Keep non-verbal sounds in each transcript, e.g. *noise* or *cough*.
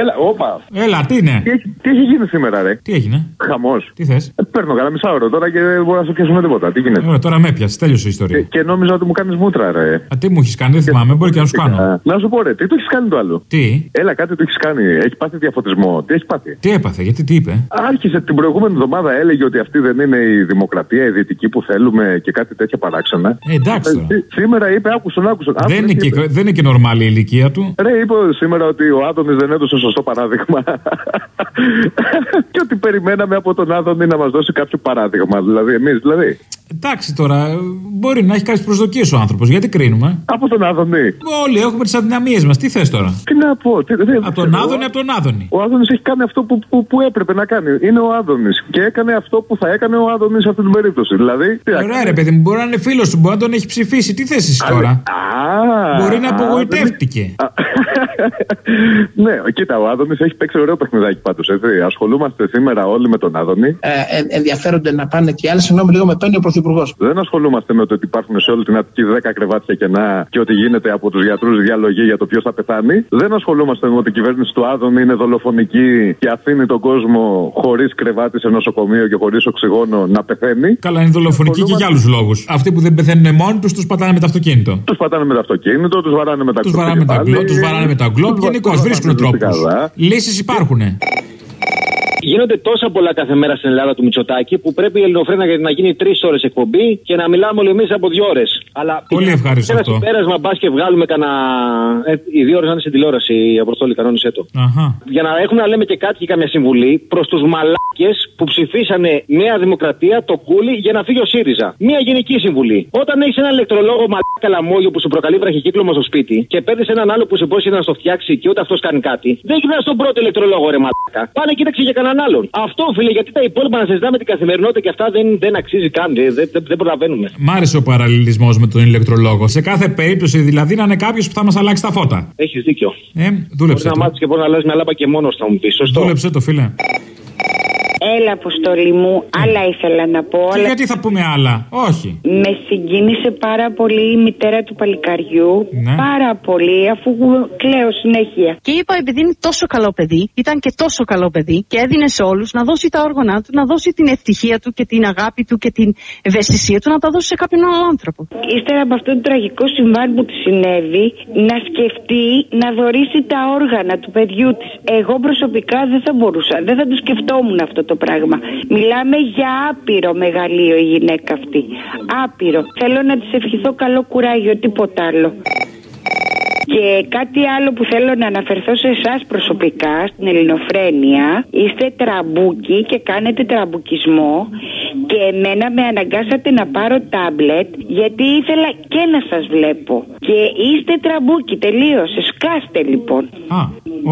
Έλα, όπα. Έλα, τι είναι; Τι, έχει- τι έχει γίνει σήμερα, ρε; Τι έγινε; Χαμός. Τι θες; παίρνω κανένα μισάωρο τώρα και δεν μπορώ να σου πιάσουμε τίποτα. Τι γίνεται; Ωραία, τώρα με έπιασε. Τέλειωσε η Και, ιστορία. και νόμιζα ότι μου κάνεις μούτρα, ρε. Α, τι μου έχεις κάνει, δεν θυμάμαι. Μπορεί και να σου κάνω. Α, Να σου πω, ρε, τι το έχεις κάνει το άλλο. Τι; Έλα, κάτι το έχεις κάνει. Έχει πάθει διαφωτισμό. Τι έχεις πάθει; Τι έπαθε, γιατί τι είπε; Άρχισε την προηγούμενη εβδομάδα, έλεγε ότι αυτή δεν είναι η δημοκρατία, η δυτική που θέλουμε και κάτι τέτοια παράξενα. Ε, εντάξει τώρα. Ε, Σήμερα είπε, άκουσον, άκουσον. Δεν Άκουσον είναι, τι και, είπε. δεν είναι και νορμάλη η ηλικία του. Ρε, είπε σήμερα ότι ο Άδωνης δεν έδωσε σωστό παράδειγμα. *laughs* και ότι περιμέναμε από τον Άδωνη να μας δώσει κάποιο παράδειγμα. Δηλαδή, εμείς, δηλαδή. Εντάξει τώρα, μπορεί να έχει κάποιες προσδοκίες ο άνθρωπος. Γιατί κρίνουμε; Από τον Άδωνη. Όλοι έχουμε τις αδυναμίες μας. Τι θες τώρα; Τι να πω. Τι, δεν- Από τον ξέρω. Άδωνη, από τον Άδωνη. Ο Άδωνης έχει κάνει αυτό που, που, που έπρεπε να κάνει. Είναι ο Άδωνης. Και έκανε αυτό που θα έκανε ο Άδωνης σε αυτή την περίπτωση. Δηλαδή. Τι να Ωραία, κάνει. ρε παιδί μου, μπορεί να είναι φίλος του, μπορεί να τον έχει ψηφίσει. Τι θες εσύ τώρα; Α, Μπορεί να α, απογοητεύτηκε. Α, *laughs* ναι, κοίτα, ο Άδωνης έχει παίξει ωραίο παιχνιδάκι πάντως. Ασχολούμαστε σήμερα όλοι με τον Άδωνη. ε, ε, ενδιαφέρονται να πάνε και άλλοι. Συγγνώμη, λίγο με παίρνει ο Πρωθυπουργός. Δεν ασχολούμαστε με το ότι υπάρχουν σε όλη την Αττική 10 κρεβάτια κενά και ότι γίνεται από τους γιατρούς διαλογή για το ποιος θα πεθάνει. Δεν ασχολούμαστε με ότι η κυβέρνηση του Άδωνη είναι δολοφονική και αφήνει τον κόσμο χωρίς κρεβάτι σε νοσοκομείο και χωρίς οξυγόνο να πεθαίνει. Καλά, είναι δολοφονική και για άλλους λόγους. Αυτοί που δεν πεθαίνουν μόνοι τους, τους πατάνε με το αυτοκίνητο. Τους πατάνε με το αυτοκίνητο, τους βαράνε με τα Τους κλόπ βαράνε με τα πάλι. γκλόπ, τους βαράνε με τα γκλόπ. Τους βα- Γενικώς τους βρίσκουν βαράνε τρόπους. καλά. Λύσεις υπάρχουν. Γίνονται τόσα πολλά κάθε μέρα στην Ελλάδα του Μητσοτάκη που πρέπει η Ελληνοφρένα να γίνει τρεις ώρες εκπομπή και να μιλάμε όλοι εμείς από δύο ώρες. Αλλά Πολύ ευχάριστο ένα αυτό. συμπέρασμα μπας και βγάλουμε κανένα. Ε, οι δύο ώρες να είναι στην τηλεόραση, η Αποστόλη, κανόνισε το. Αχα. Για να έχουμε να λέμε και κάτι και καμιά συμβουλή προς τους μαλάκες που ψηφίσανε Νέα Δημοκρατία, το κούλι, για να φύγει ο ΣΥΡΙΖΑ. Μία γενική συμβουλή. Όταν έχεις ένα ηλεκτρολόγο μαλάκα λαμόγιο που σου προκαλεί βραχικύκλωμα στο σπίτι και παίρνεις έναν άλλο που σε υπόσχεται να στο φτιάξει και ούτε αυτός κάνει κάτι, δεν γυρνάς στον πρώτο ηλεκτρολόγο, ρε μαλάκα. Πάνε κοίταξε για κανέναν άλλον. Αυτό, φίλε, γιατί τα υπόλοιπα να συζητάμε την καθημερινότητα και αυτά δεν, δεν αξίζει καν. Δεν, δεν, δεν προλαβαίνουμε. Μ' άρεσε ο παραλληλισμός με τον ηλεκτρολόγο. Σε κάθε περίπτωση δηλαδή να είναι κάποιος που θα μας αλλάξει τα φώτα. Έχεις δίκιο. Ε, Μπορεί δούλεψε να το. μάθεις και μπορεί να αλλάζεις μια λάμπα και μόνος θα μου πεις. Σωστό. Δούλεψε το, φίλε. Έλα, αποστολή μου, άλλα ήθελα να πω. Και Αλλά γιατί θα πούμε άλλα; Όχι. με συγκίνησε πάρα πολύ η μητέρα του παλικαριού. Ναι. Πάρα πολύ, αφού κλαίω συνέχεια. Και είπα, επειδή είναι τόσο καλό παιδί, ήταν και τόσο καλό παιδί και έδινε σε όλους να δώσει τα όργανα του, να δώσει την ευτυχία του και την αγάπη του και την ευαισθησία του να τα δώσει σε κάποιον άλλο άνθρωπο. Ύστερα από αυτό το τραγικό συμβάν που της συνέβη, να σκεφτεί να δωρήσει τα όργανα του παιδιού της. Εγώ προσωπικά δεν θα μπορούσα, δεν θα το σκεφτόμουν αυτό το πράγμα. Μιλάμε για άπειρο μεγαλείο η γυναίκα αυτή. Άπειρο. Θέλω να της ευχηθώ καλό κουράγιο, τίποτα άλλο. Και κάτι άλλο που θέλω να αναφερθώ σε εσάς προσωπικά, στην Ελληνοφρένεια, είστε τραμπούκοι και κάνετε τραμπουκισμό και εμένα με αναγκάσατε να πάρω τάμπλετ γιατί ήθελα και να σας βλέπω. Και είστε τραμπούκι, τελείωσε. Σκάστε λοιπόν. Α,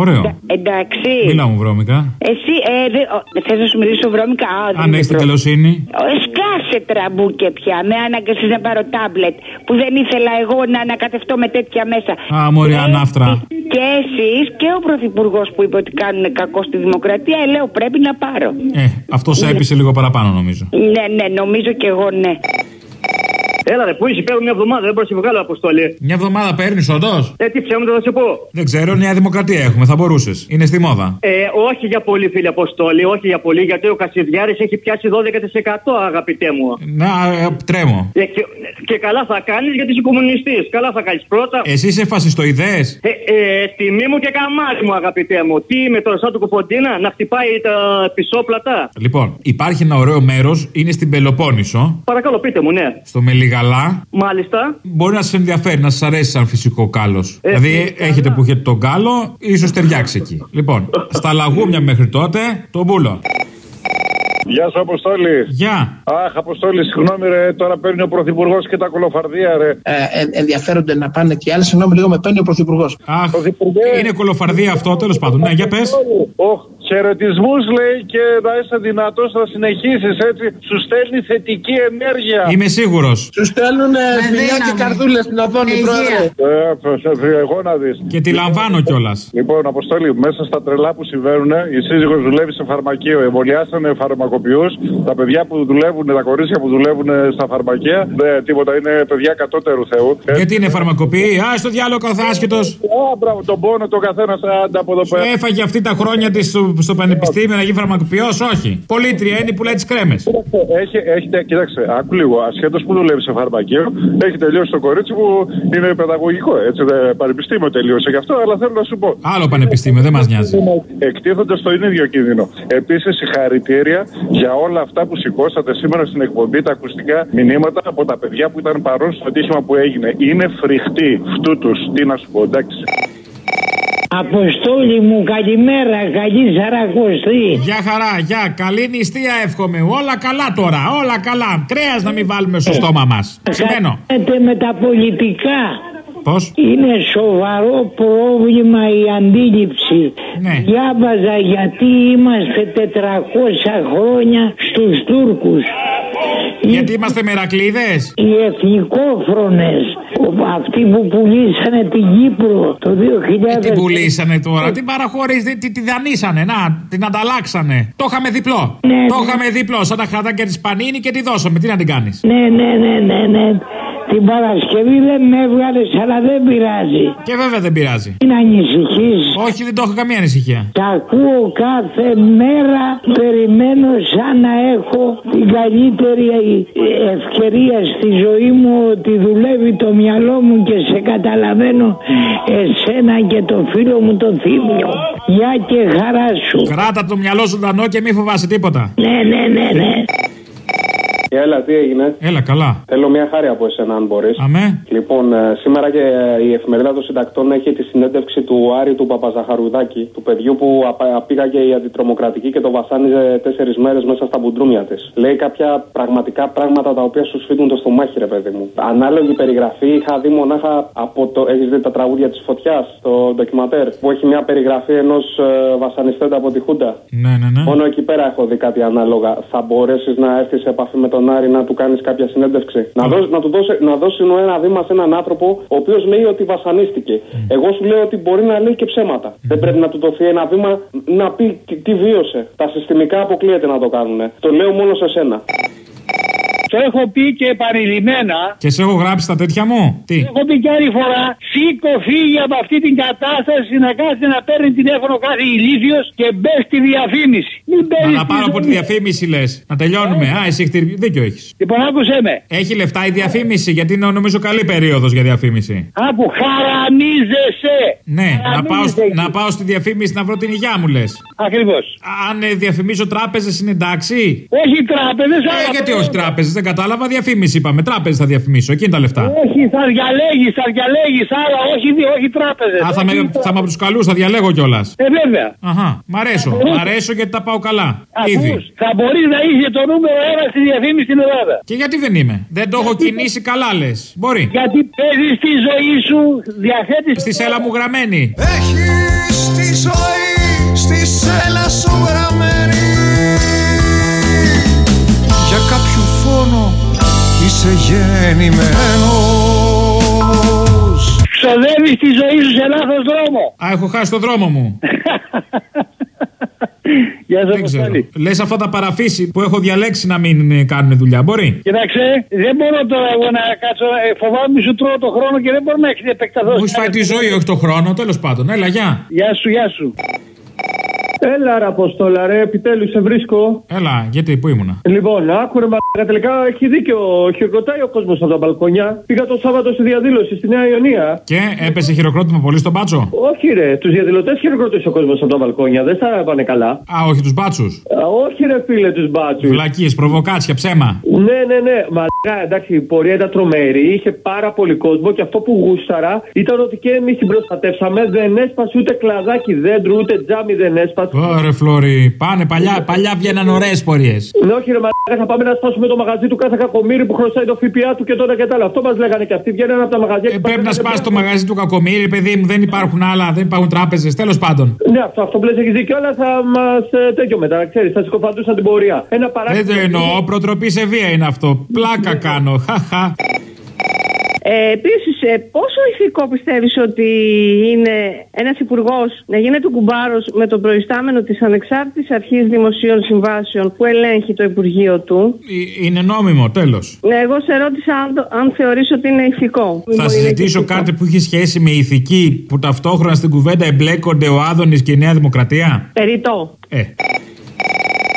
ωραίο. Εντάξει. Μίλα μου βρώμικα. Εσύ, ε, δε, ο, θες να σου μιλήσω βρώμικα; Α, δεν Αν είναι έχεις την πρόβλημα. καλοσύνη. Ε, Σκάσε τραμπούκια πια. Με άναγκασε να πάρω τάμπλετ που δεν ήθελα εγώ να ανακατευτώ με τέτοια μέσα. Α, μωρή ανάφτρα. Και εσείς- Και εσείς και ο Πρωθυπουργός που είπε ότι κάνουν κακό στη δημοκρατία, ε, λέω πρέπει να πάρω. Ε, αυτό σε έπεισε λίγο παραπάνω νομίζω. Ναι, ναι, νομίζω και εγώ ναι. Έλα, ρε, πού είσαι, παίρνω μια εβδομάδα, δεν μπορώ να σε βγάλω αποστολή. Μια εβδομάδα παίρνεις, όντως; Ε, τι ψέματα θα σε πω. Δεν ξέρω, Νέα Δημοκρατία έχουμε, θα μπορούσες. Είναι στη μόδα. Ε, όχι για πολύ, φίλε Αποστόλη, όχι για πολύ, γιατί ο Κασιδιάρης έχει πιάσει 12% αγαπητέ μου. Να, ε, τρέμω. Ε, και, και καλά θα κάνεις γιατί είσαι κομμουνιστής. Καλά θα κάνεις πρώτα. Εσύ είσαι φασιστοειδές. Ε, ε, τιμή μου και καμάρι μου, αγαπητέ μου. Τι με το σαν του Κουποντίνα να χτυπάει τα πισόπλατα; Λοιπόν, υπάρχει ένα ωραίο μέρος, είναι στην Πελοπόννησο, Παρακαλώ, πείτε μου, ναι. στο Μελιγαλά. Μάλιστα. Μπορεί να σας ενδιαφέρει, να σας αρέσει σαν φυσικό κάλος. Ε, δηλαδή, φυσικά. έχετε που έχετε τον κάλο, ίσως ταιριάξει εκεί. Λοιπόν, στα λαγούμια μέχρι τότε, τον μπούλο. Γεια σου, Αποστόλη. Γεια. Αχ, Αποστόλη, συγγνώμη, ρε. Τώρα παίρνει ο Πρωθυπουργός και τα κολοφαρδία, ρε. Ε, ε, ενδιαφέρονται να πάνε και άλλοι. Συγγνώμη, λίγο με παίρνει ο Πρωθυπουργός. Αχ, Πρωθυπουργέ. είναι κολοφαρδία αυτό, τέλος πάντων. Ναι, για πες. Οχ, χαιρετισμού λέει και να είσαι δυνατός να συνεχίσεις έτσι. Σου στέλνει θετική ενέργεια. Είμαι σίγουρος. Του στέλνουν φιλιά και καρδούλες στην Οδόνη, πρόεδρε. Ε, ε, εγώ να δεις. Και τη λαμβάνω κιόλας. Λοιπόν, Αποστόλη, μέσα στα τρελά που συμβαίνουν, η σύζυγος δουλεύει σε φαρμακείο. Εμβολιάσανε φαρμακοποιό φαρμακοποιούς. Τα παιδιά που δουλεύουν, τα κορίτσια που δουλεύουν στα φαρμακεία, δεν τίποτα, είναι παιδιά κατώτερου Θεού. Ε, Γιατί είναι φαρμακοποιοί, α το διάλογο καθάσχετο. Α, μπράβο, τον πόνο, τον καθένας άντα από εδώ πέρα. Έφαγε αυτή τα χρόνια της στο, στο πανεπιστήμιο να γίνει φαρμακοποιός, όχι. Πολίτρια είναι που λέει τι κρέμες. Έχει, έχετε, κοίταξε, άκου λίγο. Ασχέτως που δουλεύει σε φαρμακείο, έχει τελειώσει το κορίτσι που είναι παιδαγωγικό. Έτσι, δεν πανεπιστήμιο τελείωσε γι' αυτό, αλλά θέλω να σου πω. Άλλο πανεπιστήμιο, δεν μας νοιάζει. Εκτίθονται στον ίδιο κίνδυνο. Επίσης, συγχαρητήρια για όλα αυτά που σηκώσατε σήμερα στην εκπομπή, τα ακουστικά μηνύματα από τα παιδιά που ήταν παρόν στο ατύχημα που έγινε. Είναι φρικτοί αυτού τους. Τι να σου πω, εντάξει. Αποστόλη μου, καλημέρα, καλή σαρακοστή. Γεια χαρά, γεια. Καλή νηστεία εύχομαι. Όλα καλά τώρα, όλα καλά. Κρέα να μην βάλουμε στο στόμα μας. Σημαίνω. Κάνετε με τα πολιτικά. Πώς; Είναι σοβαρό πρόβλημα η αντίληψη. Ναι. Διάβαζα γιατί είμαστε 400 χρόνια στους Τούρκους. Γιατί είμαστε μερακλείδες; Οι εθνικόφρονες, αυτοί που πουλήσανε την Κύπρο το 2000. Τι πουλήσανε τώρα, την παραχωρήσανε, τι τη δανείσανε, να, την ανταλλάξανε. Το είχαμε διπλό. Ναι, Το ναι. είχαμε διπλό, σαν τα χαρτάκια της Πανίνη και τη δώσαμε. Τι να την κάνεις; Ναι, ναι, ναι, ναι, ναι. Την Παρασκευή δεν με έβγαλες, αλλά δεν πειράζει. Και βέβαια δεν πειράζει. Μην ανησυχείς. Όχι, δεν το έχω καμία ανησυχία. Τα ακούω κάθε μέρα, περιμένω σαν να έχω την καλύτερη ευκαιρία στη ζωή μου ότι δουλεύει το μυαλό μου και σε καταλαβαίνω εσένα και το φίλο μου το θύμιο. Γεια και χαρά σου. Κράτα το μυαλό ζωντανό και μη φοβάσαι τίποτα. Ναι, ναι, ναι, ναι. Έλα, τι έγινε; Έλα, καλά. Θέλω μια χάρη από εσένα, αν μπορείς. Αμέ. Λοιπόν, ε, σήμερα και η εφημερίδα των συντακτών έχει τη συνέντευξη του Άρη του Παπαζαχαρουδάκη, του παιδιού που απα- πήγαγε η αντιτρομοκρατική και το βασάνιζε τέσσερις μέρες μέσα στα μπουντρούμια της. Λέει κάποια πραγματικά πράγματα τα οποία σου σφίγγουν το στομάχι, ρε παιδί μου. Ανάλογη περιγραφή είχα δει μονάχα από το. Έχεις δει τα τραγούδια της φωτιάς, το ντοκιματέρ, που έχει μια περιγραφή ενός βασανιστέντα από τη Χούντα; Ναι, ναι, ναι. Μόνο εκεί πέρα έχω δει κάτι ανάλογα. Θα μπορέσεις να έρθεις σε επαφή με τον Άρη να του κάνεις κάποια συνέντευξη. Να, δώσει, να του δώσει, να δώσει ένα βήμα σε έναν άνθρωπο ο οποίος λέει ότι βασανίστηκε. Εγώ σου λέω ότι μπορεί να λέει και ψέματα. Δεν πρέπει να του δοθεί ένα βήμα να πει τι, τι βίωσε. Τα συστημικά αποκλείεται να το κάνουν. Το λέω μόνο σε σένα. Το έχω πει και επανειλημμένα. Και σε έχω γράψει τα τέτοια μου; Τι; Έχω πει και άλλη φορά, σήκω φύγει από αυτή την κατάσταση να κάθεται να παίρνει τηλέφωνο κάθε ηλίθιος και μπες στη διαφήμιση. Μην Να, παίρνεις. να πάρω από τη διαφήμιση λες. Να τελειώνουμε. Α, εσύ έχεις χτυ- δίκιο έχεις. Λοιπόν, άκουσε με. Έχει λεφτά η διαφήμιση, γιατί είναι νομίζω καλή περίοδος για διαφήμιση. Άκου, χαραμίζεσαι. Ναι, να πάω, Χαραμίζεσαι εκεί. να πάω στη διαφήμιση να βρω την υγειά μου λες. Ακριβώς. Αν ε, διαφημίζω τράπεζες είναι εντάξει; Όχι τράπεζες, Ε, αλλά. γιατί όχι τράπεζες, δεν κατάλαβα. Διαφήμιση είπαμε. Τράπεζες θα διαφημίσω, εκεί είναι τα λεφτά. Όχι, θα διαλέγεις, θα διαλέγεις άλλα, όχι, δι- όχι τράπεζες. Α, θα με, θα με από τους καλούς, θα διαλέγω κιόλας. Ε, βέβαια. Αχα, μ' αρέσω. Μ' αρέσω γιατί τα πάω καλά. Ήδη. Ακούς, θα μπορείς να είσαι το νούμερο ένα στη διαφήμιση στην Ελλάδα. Και γιατί δεν είμαι; Δεν το έχω κινήσει καλά, λες. Μπορεί. Γιατί παίζεις τη ζωή σου, διαθέτει. Στη σέλα μου γραμμένη. Έχεις τη ζωή στη σέλα σου γραμμένη Για κάποιο φόνο είσαι γεννημένος Ξοδεύεις τη ζωή σου σε λάθος δρόμο. Α, έχω χάσει το δρόμο μου. *laughs* Γεια σας, Δεν ξέρω. Λες αυτά τα παραφύση που έχω διαλέξει να μην ε, κάνουν δουλειά. Μπορεί; Κοίταξε, δεν μπορώ τώρα εγώ να κάτσω. ε, Φοβάμαι μη σου τρώω το χρόνο και δεν μπορώ να έχετε επεκταθώ. Μου έχει φάει τη ζωή, όχι το χρόνο. Τέλος πάντων. Έλα, γεια. Γεια σου, γεια σου. Έλα ρε Αποστόλα ρε, επιτέλους σε βρίσκω. Έλα, γιατί, πού ήμουνα; Λοιπόν, άκουρε μα τελικά έχει δίκιο. Χειροκροτάει ο κόσμος από τα μπαλκόνια. Πήγα το Σάββατο στη διαδήλωση στη Νέα Ιωνία. Και έπεσε χειροκρότημα πολύ στον μπάτσο. Όχι ρε, τους διαδηλωτές χειροκροτήσει ο κόσμος από τα μπαλκόνια. Δεν θα πάνε καλά. Α, όχι τους μπάτσου. Α, όχι ρε φίλε τους μπάτσους. Βλακίες, προβοκάτσια, ψέμα. Ναι, ναι, ναι. Μα εντάξει, η πορεία ήταν τρομερή. Είχε πάρα πολύ κόσμο και αυτό που γούσταρα ήταν ότι και εμείς την προστατεύσαμε. Δεν έσπασε ούτε κλαδάκι δέντρου, ούτε τζάμι δεν έσπασε. Ωραία, Φλόρι. Πάνε παλιά, παλιά βγαίναν ωραίες πορείες. Ναι, όχι, ρε Μαλάκα, θα πάμε να σπάσουμε το μαγαζί του κάθε κακομίρι που χρωστάει το ΦΠΑ του και τώρα και τα άλλα. Αυτό μας λέγανε και αυτοί. Βγαίνουν από τα μαγαζιά και Ε, Πρέπει να σπάσει το μαγαζί του κακομίρι, παιδί μου. Δεν υπάρχουν άλλα, δεν υπάρχουν τράπεζες. Τέλος πάντων. Ναι, αυτό, αυτό που λες έχεις δίκιο, αλλά θα μας τέτοιο μετά, ξέρεις, θα συκοφαντούσαν την πορεία. Ένα Δεν παράδειγμα. το εννοώ. Προτροπή σε βία είναι αυτό. Πλάκα κάνω. Χαχα. Ε, Επίσης, πόσο ηθικό πιστεύεις ότι είναι ένας υπουργός να γίνεται κουμπάρος με τον προϊστάμενο της Ανεξάρτητης Αρχής Δημοσίων Συμβάσεων που ελέγχει το Υπουργείο του; Ε, Είναι νόμιμο, τέλος. Ναι, εγώ σε ρώτησα αν, το- αν θεωρείς ότι είναι ηθικό. Θα Είναι συζητήσω ηθικό. κάτι που έχει σχέση με ηθική που ταυτόχρονα στην κουβέντα εμπλέκονται ο Άδωνης και η Νέα Δημοκρατία; Περιττό. Ε.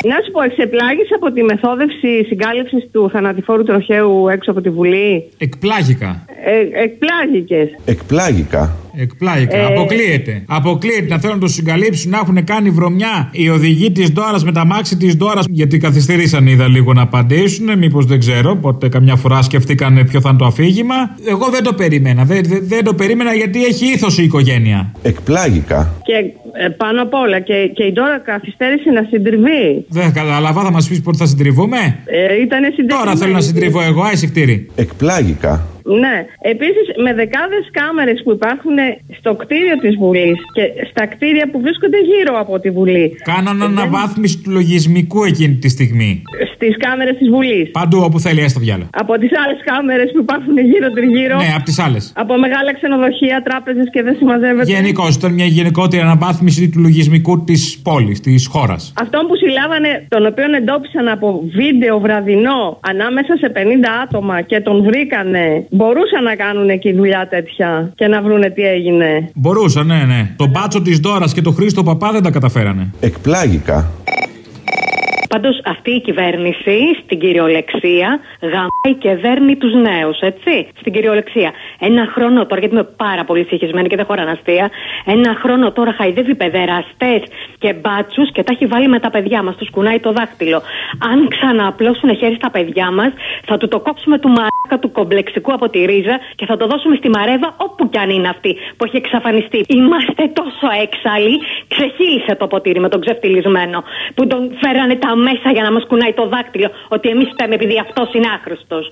Να σου πω, εξεπλάγεις από τη μεθόδευση συγκάλυψης του θανατηφόρου τροχαίου έξω από τη Βουλή; Εκπλάγηκα. Ε, εκπλάγικες. Εκπλάγηκα. Εκπλάγηκα. Ε. Αποκλείεται. Αποκλείεται να θέλουν να το συγκαλύψουν, να έχουν κάνει βρωμιά οι οδηγοί της Δώρα με τα μάξι της Δώρα. Γιατί καθυστερήσαν, είδα λίγο να απαντήσουν. Μήπως δεν ξέρω. Οπότε καμιά φορά σκεφτήκαν ποιο θα είναι το αφήγημα. Εγώ δεν το περίμενα. Δεν, δεν, δεν το περίμενα γιατί έχει ήθος η οικογένεια. Εκπλάγηκα. Και ε, πάνω απ' όλα και, και η Ντόρα καθυστέρησε να συντριβεί. Δεν κατάλαβα, θα μας πεις πότε θα συντριβούμε; Ε, ήταν συντριβή. Τώρα θέλω να συντριβώ εγώ, άισικτήρι. Εκπλάγηκα. Ναι. Επίσης, με δεκάδες κάμερες που υπάρχουν στο κτίριο της Βουλής και στα κτίρια που βρίσκονται γύρω από τη Βουλή. Κάναν αναβάθμιση του λογισμικού εκείνη τη στιγμή. Στις κάμερες της Βουλής. Παντού όπου θέλει, έστω διάλογο. Από τις άλλες κάμερες που υπάρχουν γύρω-τριγύρω. Ναι, από τις άλλες. Από μεγάλα ξενοδοχεία, τράπεζες και δεν συμμαζεύεται. Γενικώ ήταν μια γενικότερη αναβάθμιση του λογισμικού της πόλης, της χώρας. Αυτόν που συλλάβανε, τον οποίον εντόπισαν από βίντεο βραδινό ανάμεσα σε 50 άτομα και τον βρήκανε, μπορούσαν να κάνουν εκεί δουλειά τέτοια και να βρούνε τι έγινε; Μπορούσαν, ναι, ναι. Τον μπάτσο της Δώρα και τον Χρήστο Παπά δεν τα καταφέρανε. Εκπλάγηκα. Πάντως αυτή η κυβέρνηση στην κυριολεξία γαμάει και δέρνει τους νέους, έτσι. Στην κυριολεξία. Ένα χρόνο τώρα, γιατί είμαι πάρα πολύ συγχυσμένη και δεν χωράνε αστεία. Ένα χρόνο τώρα χαϊδεύει παιδεραστές και μπάτσους και τα έχει βάλει με τα παιδιά μας. Τους κουνάει το δάχτυλο. Αν ξανααπλώσουν χέρι στα παιδιά μας, θα του το κόψουμε του μαράκα του κομπλεξικού από τη ρίζα και θα το δώσουμε στη μαρέβα όπου κι αν είναι αυτή που έχει εξαφανιστεί. Είμαστε τόσο έξαλλοι, ξεχύλισε το ποτήρι με τον ξεφτυλισμένο που τον φέρανε τα μέσα για να μας κουνάει το δάκτυλο ότι εμείς φταίμε επειδή αυτός είναι άχρηστος.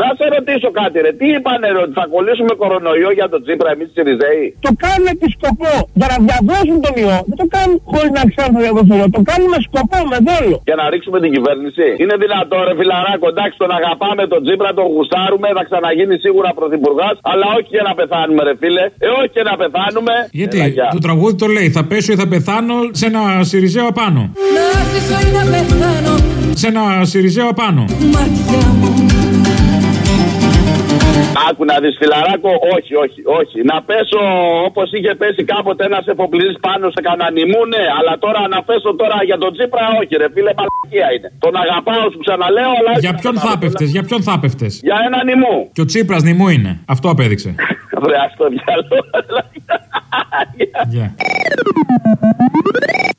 Να σε ρωτήσω κάτι, ρε. Τι είπανε, ρε, ότι θα κολλήσουμε κορονοϊό για τον Τσίπρα εμείς οι Ριζέοι. Το κάνουν με σκοπό για να διαδώσουν τον ιό. Δεν το κάνουν χωρίς να ξέρουν για τον ιό. Το κάνουν με σκοπό, με δόλο. Για να ρίξουμε την κυβέρνηση. Είναι δυνατό, ρε φιλαράκο, εντάξει, τον αγαπάμε τον Τσίπρα, τον γουστάρουμε, θα ξαναγίνει σίγουρα πρωθυπουργάς, αλλά όχι και να πεθάνουμε, ρε φίλε. Ε, όχι και να πεθάνουμε. Γιατί Έλα, γεια. το τραγούδι το λέει, θα πέσω ή θα πεθάνω σε ένα Σιριζέο απάνω. Να ζήσω ή να πεθάνω Σε ένα Σιριζέο απάνω. Μάτια μου Άκου να δεις φιλαράκο, όχι, όχι, όχι. Να πέσω όπως είχε πέσει κάποτε ένας εφοπλιστής πάνω σε κανένα νημού, ναι. Αλλά τώρα να πέσω τώρα για τον Τσίπρα, όχι, ρε φίλε, μαλακία είναι. Τον αγαπάω, σου ξαναλέω, αλλά. όχι Για να ποιον πεθάνω. θα πέφτες, για ποιον θα πέφτες; Για ένα νημού. Και ο Τσίπρας νημού είναι. Αυτό απέδειξε. *laughs* Βρε, ας το διάλογο. Γεια.